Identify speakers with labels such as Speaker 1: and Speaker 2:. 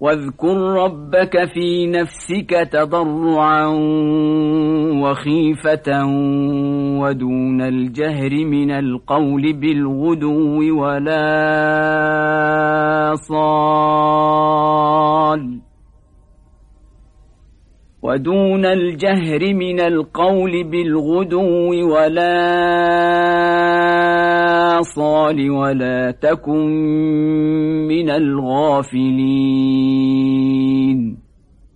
Speaker 1: واذكر ربك في نفسك تضرعا وخيفة ودون الجهر من القول بالغدو ولا صال. ودون الجهر من القول بالغدو ولا صال ولا تكن من الغافلين